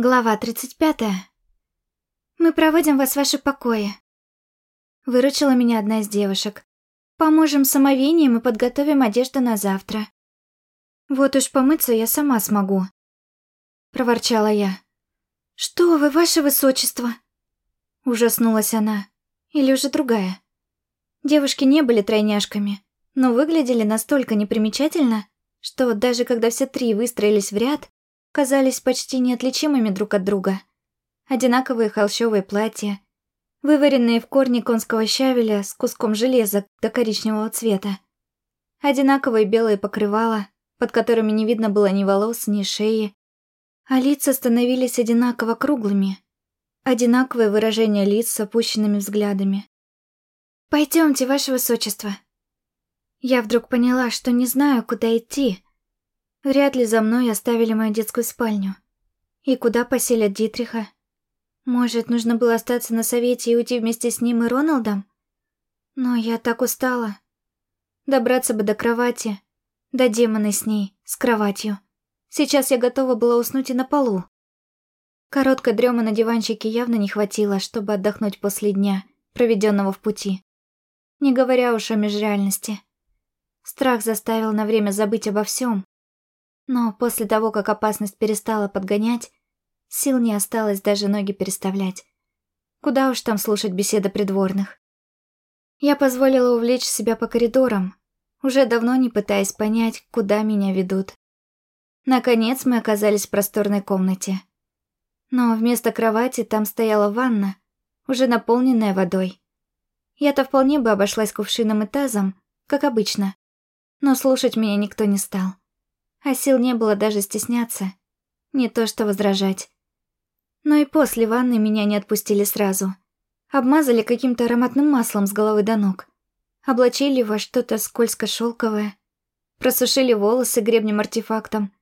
Глава 35. Мы проводим вас в ваши покои. Выручила меня одна из девушек. Поможем с омовением и подготовим одежду на завтра. Вот уж помыться я сама смогу. Проворчала я. Что вы, ваше высочество? Ужаснулась она. Или уже другая. Девушки не были тройняшками, но выглядели настолько непримечательно, что даже когда все три выстроились в ряд, казались почти неотличимыми друг от друга. Одинаковые холщовые платья, вываренные в корне конского щавеля с куском железа до коричневого цвета. Одинаковые белые покрывала, под которыми не видно было ни волос, ни шеи, а лица становились одинаково круглыми. Одинаковое выражение лиц с опущенными взглядами. «Пойдемте, ваше высочество». Я вдруг поняла, что не знаю, куда идти, Вряд ли за мной оставили мою детскую спальню. И куда поселят Дитриха? Может, нужно было остаться на совете и уйти вместе с ним и Роналдом? Но я так устала. Добраться бы до кровати. До демона с ней, с кроватью. Сейчас я готова была уснуть и на полу. Короткой дремы на диванчике явно не хватило, чтобы отдохнуть после дня, проведенного в пути. Не говоря уж о межреальности. Страх заставил на время забыть обо всем, но после того, как опасность перестала подгонять, сил не осталось даже ноги переставлять. Куда уж там слушать беседы придворных. Я позволила увлечь себя по коридорам, уже давно не пытаясь понять, куда меня ведут. Наконец мы оказались в просторной комнате. Но вместо кровати там стояла ванна, уже наполненная водой. Я-то вполне бы обошлась кувшином и тазом, как обычно. Но слушать меня никто не стал а сил не было даже стесняться, не то что возражать. Но и после ванны меня не отпустили сразу. Обмазали каким-то ароматным маслом с головы до ног. Облачили во что-то скользко-шелковое. Просушили волосы гребнем-артефактом.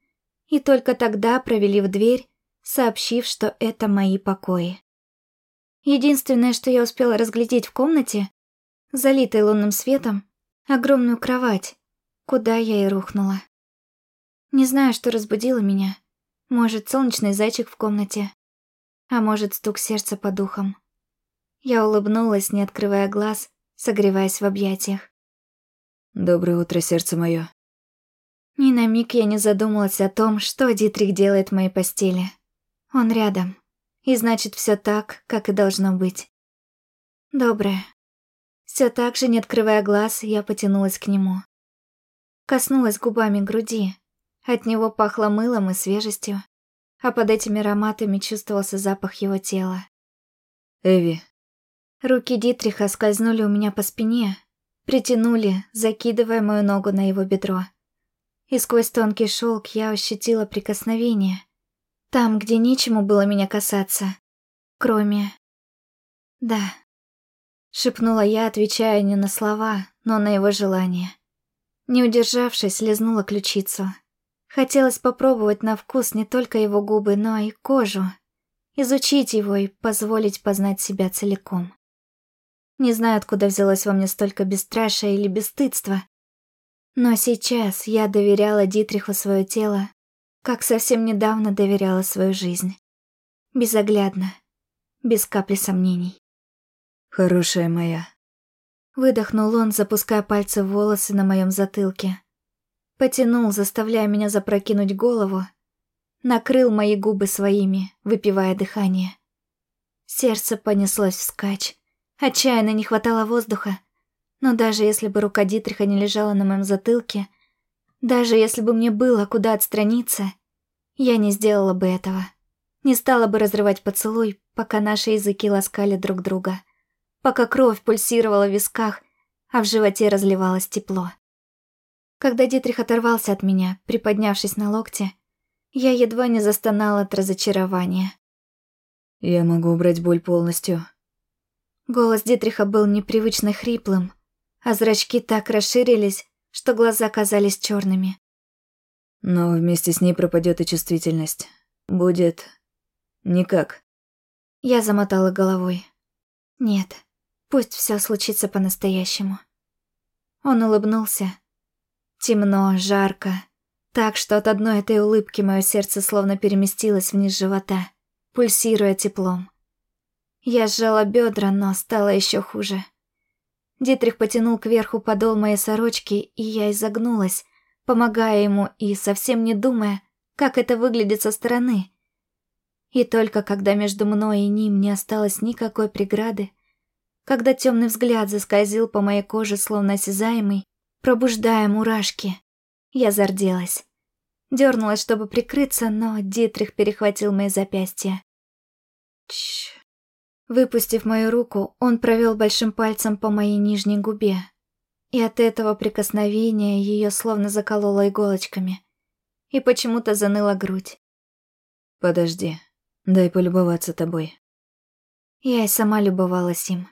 И только тогда провели в дверь, сообщив, что это мои покои. Единственное, что я успела разглядеть в комнате, залитой лунным светом, огромную кровать, куда я и рухнула. Не знаю, что разбудило меня. Может, солнечный зайчик в комнате. А может, стук сердца по духам. Я улыбнулась, не открывая глаз, согреваясь в объятиях. «Доброе утро, сердце мое. Ни на миг я не задумалась о том, что Дитрих делает в моей постели. Он рядом. И значит, все так, как и должно быть. Доброе. Все так же, не открывая глаз, я потянулась к нему. Коснулась губами груди, от него пахло мылом и свежестью, а под этими ароматами чувствовался запах его тела. «Эви». Руки Дитриха скользнули у меня по спине, притянули, закидывая мою ногу на его бедро. И сквозь тонкий шелк я ощутила прикосновение. Там, где нечему было меня касаться. Кроме... «Да», — шепнула я, отвечая не на слова, но на его желание. Не удержавшись, лизнула ключицу. Хотелось попробовать на вкус не только его губы, но и кожу. Изучить его и позволить познать себя целиком. Не знаю, откуда взялось во мне столько бесстрашия или бесстыдства. Но сейчас я доверяла Дитриху свое тело, как совсем недавно доверяла свою жизнь. Безоглядно, без капли сомнений. «Хорошая моя», — выдохнул он, запуская пальцы в волосы на моем затылке. Потянул, заставляя меня запрокинуть голову. Накрыл мои губы своими, выпивая дыхание. Сердце понеслось вскачь. Отчаянно не хватало воздуха. Но даже если бы рука Дитриха не лежала на моем затылке, даже если бы мне было куда отстраниться, я не сделала бы этого. Не стала бы разрывать поцелуй, пока наши языки ласкали друг друга. Пока кровь пульсировала в висках, а в животе разливалось тепло. Когда Дитрих оторвался от меня, приподнявшись на локте, я едва не застонала от разочарования. «Я могу убрать боль полностью». Голос Дитриха был непривычно хриплым, а зрачки так расширились, что глаза казались черными. «Но вместе с ней пропадет и чувствительность. Будет... никак». Я замотала головой. «Нет, пусть все случится по-настоящему». Он улыбнулся, Темно, жарко. Так что от одной этой улыбки мое сердце словно переместилось вниз живота, пульсируя теплом. Я сжала бедра, но стало еще хуже. Дитрих потянул кверху подол моей сорочки, и я изогнулась, помогая ему и совсем не думая, как это выглядит со стороны. И только когда между мной и ним не осталось никакой преграды, когда темный взгляд заскользил по моей коже, словно осязаемый, пробуждая мурашки, я зарделась. Дернулась, чтобы прикрыться, но Дитрих перехватил мои запястья. Чш. Выпустив мою руку, он провел большим пальцем по моей нижней губе. И от этого прикосновения ее словно закололо иголочками. И почему-то заныла грудь. «Подожди, дай полюбоваться тобой». Я и сама любовалась им.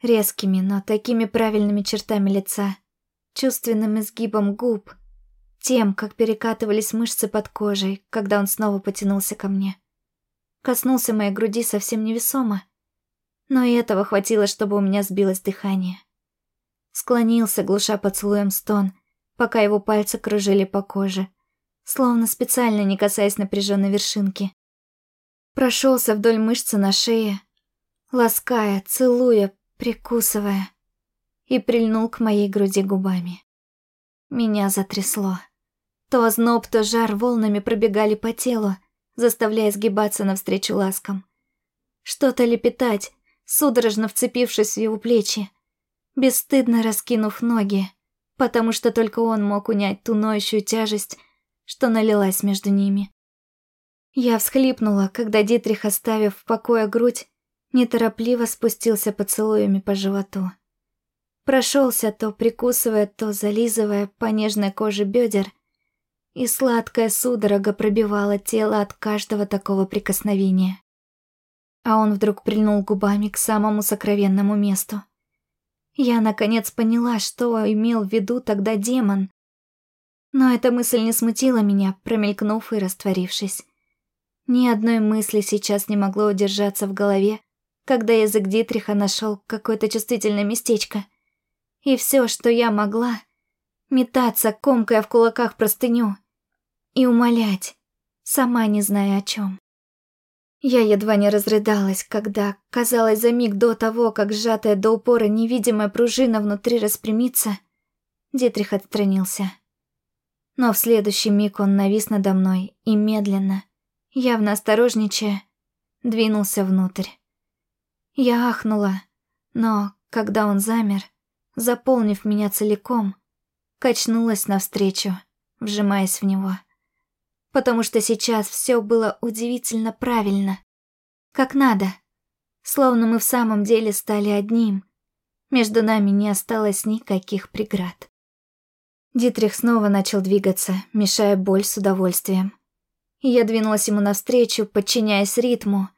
Резкими, но такими правильными чертами лица, чувственным изгибом губ, тем, как перекатывались мышцы под кожей, когда он снова потянулся ко мне. Коснулся моей груди совсем невесомо, но и этого хватило, чтобы у меня сбилось дыхание. Склонился, глуша поцелуем стон, пока его пальцы кружили по коже, словно специально не касаясь напряженной вершинки. Прошелся вдоль мышцы на шее, лаская, целуя, прикусывая, и прильнул к моей груди губами. Меня затрясло. То озноб, то жар волнами пробегали по телу, заставляя сгибаться навстречу ласкам. Что-то лепетать, судорожно вцепившись в его плечи, бесстыдно раскинув ноги, потому что только он мог унять ту ноющую тяжесть, что налилась между ними. Я всхлипнула, когда Дитрих, оставив в покое грудь, неторопливо спустился поцелуями по животу. Прошелся то прикусывая, то зализывая по нежной коже бедер, и сладкая судорога пробивала тело от каждого такого прикосновения а он вдруг прильнул губами к самому сокровенному месту. Я, наконец, поняла, что имел в виду тогда демон. Но эта мысль не смутила меня, промелькнув и растворившись. Ни одной мысли сейчас не могло удержаться в голове, когда язык Дитриха нашел какое-то чувствительное местечко. И все, что я могла, метаться, комкая в кулаках простыню, и умолять, сама не зная о чем. Я едва не разрыдалась, когда, казалось, за миг до того, как сжатая до упора невидимая пружина внутри распрямится, Дитрих отстранился. Но в следующий миг он навис надо мной и медленно, явно осторожничая, двинулся внутрь. Я ахнула, но, когда он замер, заполнив меня целиком, качнулась навстречу, вжимаясь в него потому что сейчас все было удивительно правильно. Как надо. Словно мы в самом деле стали одним. Между нами не осталось никаких преград. Дитрих снова начал двигаться, мешая боль с удовольствием. Я двинулась ему навстречу, подчиняясь ритму,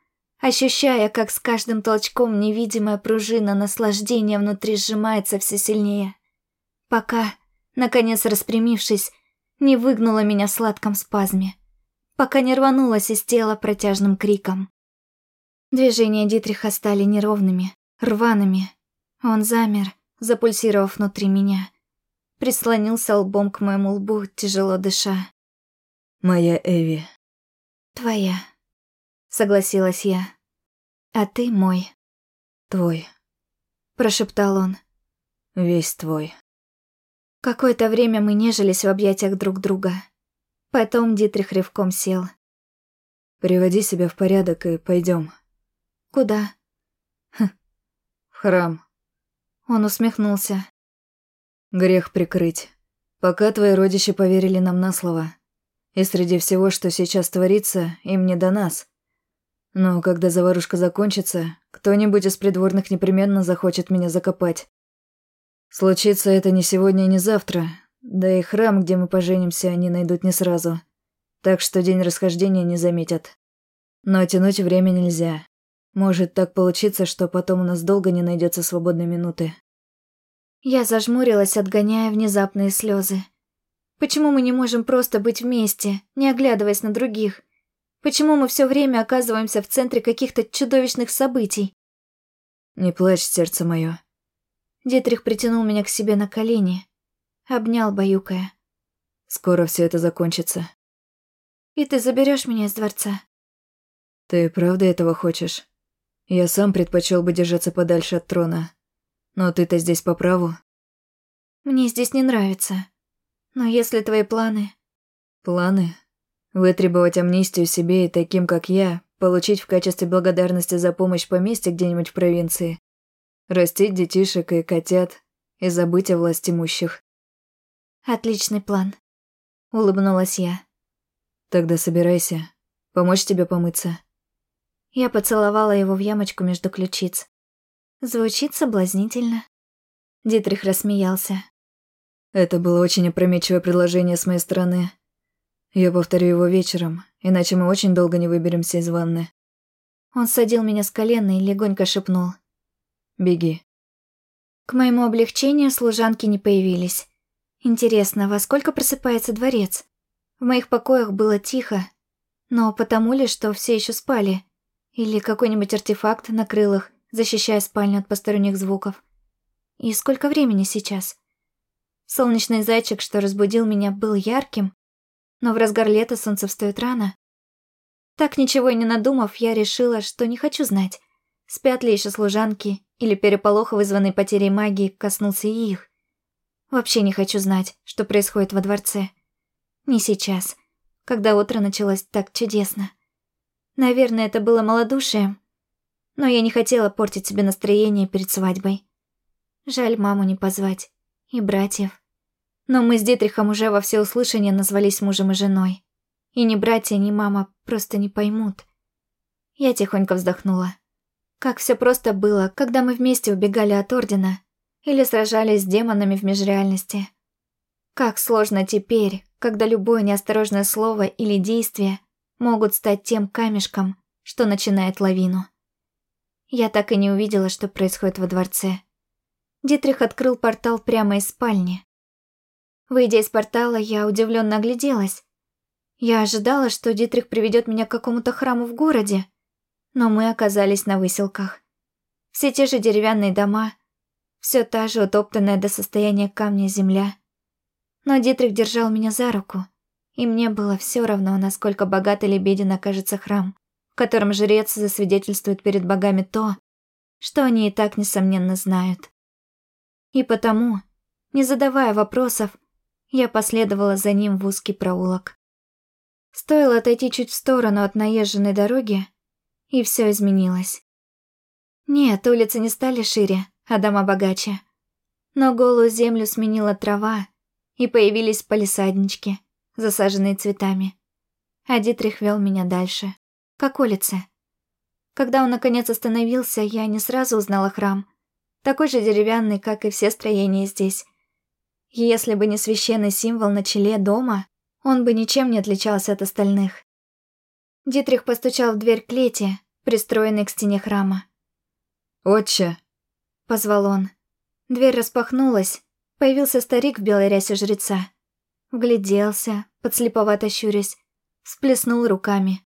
ощущая, как с каждым толчком невидимая пружина наслаждения внутри сжимается все сильнее. Пока, наконец распрямившись, не выгнула меня в сладком спазме, пока не рванулась из тела протяжным криком. Движения Дитриха стали неровными, рваными. Он замер, запульсировав внутри меня. Прислонился лбом к моему лбу, тяжело дыша. «Моя Эви». «Твоя», — согласилась я. «А ты мой». «Твой», — прошептал он. «Весь твой». Какое-то время мы нежились в объятиях друг друга. Потом Дитрих рывком сел. «Приводи себя в порядок и пойдем. «Куда?» «Хм, в храм». Он усмехнулся. «Грех прикрыть. Пока твои родичи поверили нам на слово. И среди всего, что сейчас творится, им не до нас. Но когда заварушка закончится, кто-нибудь из придворных непременно захочет меня закопать. Случится это не сегодня и не завтра, да и храм, где мы поженимся, они найдут не сразу. Так что день расхождения не заметят. Но тянуть время нельзя. Может так получиться, что потом у нас долго не найдется свободной минуты. Я зажмурилась, отгоняя внезапные слезы. Почему мы не можем просто быть вместе, не оглядываясь на других? Почему мы все время оказываемся в центре каких-то чудовищных событий? Не плачь, сердце мое. Дитрих притянул меня к себе на колени, обнял, баюкая. «Скоро все это закончится». «И ты заберешь меня из дворца?» Ты правда этого хочешь? Я сам предпочел бы держаться подальше от трона. Но ты-то здесь по праву. Мне здесь не нравится. Но если твои планы... Планы? Вытребовать амнистию себе и таким, как я, получить в качестве благодарности за помощь поместье где-нибудь в провинции, растить детишек и котят и забыть о власти имущих. Отличный план. Улыбнулась я. Тогда собирайся. Помочь тебе помыться. Я поцеловала его в ямочку между ключиц. Звучит соблазнительно. Дитрих рассмеялся. Это было очень опрометчивое предложение с моей стороны. Я повторю его вечером, иначе мы очень долго не выберемся из ванны. Он садил меня с колена и легонько шепнул. «Беги». К моему облегчению служанки не появились. Интересно, во сколько просыпается дворец? В моих покоях было тихо, но потому ли, что все еще спали? Или какой-нибудь артефакт накрыл их, защищая спальню от посторонних звуков? И сколько времени сейчас? Солнечный зайчик, что разбудил меня, был ярким, но в разгар лета солнце встает рано. Так ничего и не надумав, я решила, что не хочу знать, спят ли еще служанки, или переполох, вызванный потерей магии, коснулся и их. Вообще не хочу знать, что происходит во дворце. Не сейчас когда утро началось так чудесно. Наверное, это было малодушием, но я не хотела портить себе настроение перед свадьбой. Жаль маму не позвать, и братьев. Но мы с Дитрихом уже во всеуслышание назвались мужем и женой. И ни братья, ни мама просто не поймут. Я тихонько вздохнула. Как все просто было, когда мы вместе убегали от Ордена или сражались с демонами в межреальности. Как сложно теперь, когда любое неосторожное слово или действие могут стать тем камешком, что начинает лавину. Я так и не увидела, что происходит во дворце. Дитрих открыл портал прямо из спальни. Выйдя из портала, я удивленно огляделась. Я ожидала, что Дитрих приведет меня к какому-то храму в городе, но мы оказались на выселках. Все те же деревянные дома, все та же утоптанная до состояния камня земля — но Дитрих держал меня за руку, и мне было все равно, насколько богат или беден окажется храм, в котором жрец засвидетельствует перед богами то, что они и так, несомненно, знают. И потому, не задавая вопросов, я последовала за ним в узкий проулок. Стоило отойти чуть в сторону от наезженной дороги, и все изменилось. Нет, улицы не стали шире, а дома богаче. Но голую землю сменила трава, и появились палисаднички, засаженные цветами. А Дитрих вел меня дальше, к улице. Когда он наконец остановился, я не сразу узнала храм, такой же деревянный, как и все строения здесь. Если бы не священный символ на челе дома, он бы ничем не отличался от остальных. Дитрих постучал в дверь клети, пристроенной к стене храма. «Отче!» — позвал он. Дверь распахнулась, Появился старик в белой рясе жреца. Вгляделся, подслеповато щурясь, всплеснул руками.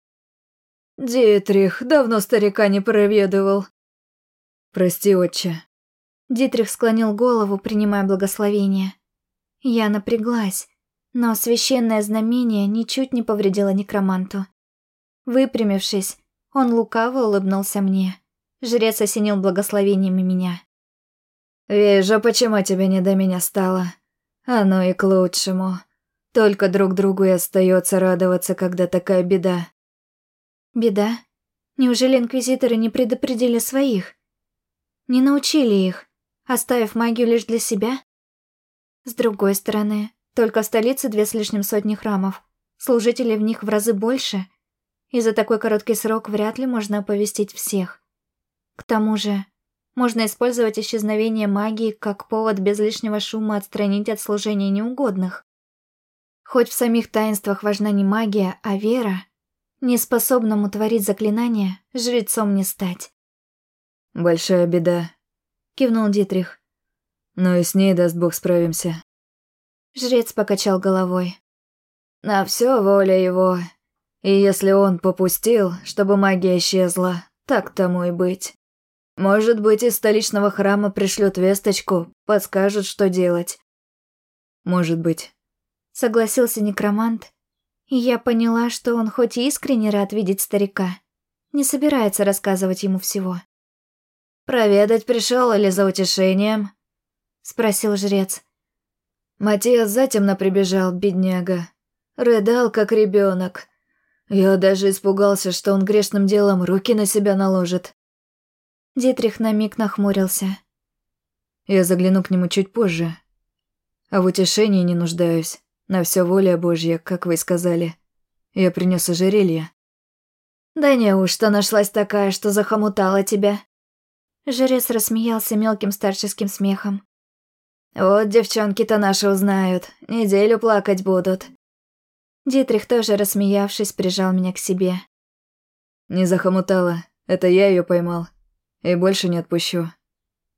«Дитрих, давно старика не проведывал». «Прости, отче». Дитрих склонил голову, принимая благословение. Я напряглась, но священное знамение ничуть не повредило некроманту. Выпрямившись, он лукаво улыбнулся мне. Жрец осенил благословениями меня. «Вижу, почему тебе не до меня стало. Оно и к лучшему. Только друг другу и остается радоваться, когда такая беда». «Беда? Неужели инквизиторы не предупредили своих? Не научили их, оставив магию лишь для себя?» С другой стороны, только в столице две с лишним сотни храмов. Служителей в них в разы больше. И за такой короткий срок вряд ли можно оповестить всех. К тому же, можно использовать исчезновение магии как повод без лишнего шума отстранить от служения неугодных. Хоть в самих таинствах важна не магия, а вера, неспособному творить заклинания, жрецом не стать. «Большая беда», — кивнул Дитрих. «Но и с ней, даст бог, справимся». Жрец покачал головой. «На все воля его. И если он попустил, чтобы магия исчезла, так тому и быть». Может быть, из столичного храма пришлют весточку, подскажут, что делать. Может быть. Согласился некромант, и я поняла, что он хоть и искренне рад видеть старика, не собирается рассказывать ему всего. «Проведать пришел или за утешением?» — спросил жрец. Матиас затемно прибежал, бедняга. Рыдал, как ребенок. Я даже испугался, что он грешным делом руки на себя наложит. Дитрих на миг нахмурился. Я загляну к нему чуть позже. А в утешении не нуждаюсь. На все воля Божья, как вы сказали. Я принес ожерелье. Да неужто нашлась такая, что захомутала тебя? Жрец рассмеялся мелким старческим смехом. Вот девчонки-то наши узнают, неделю плакать будут. Дитрих тоже, рассмеявшись, прижал меня к себе. Не захомутала, это я ее поймал. И больше не отпущу.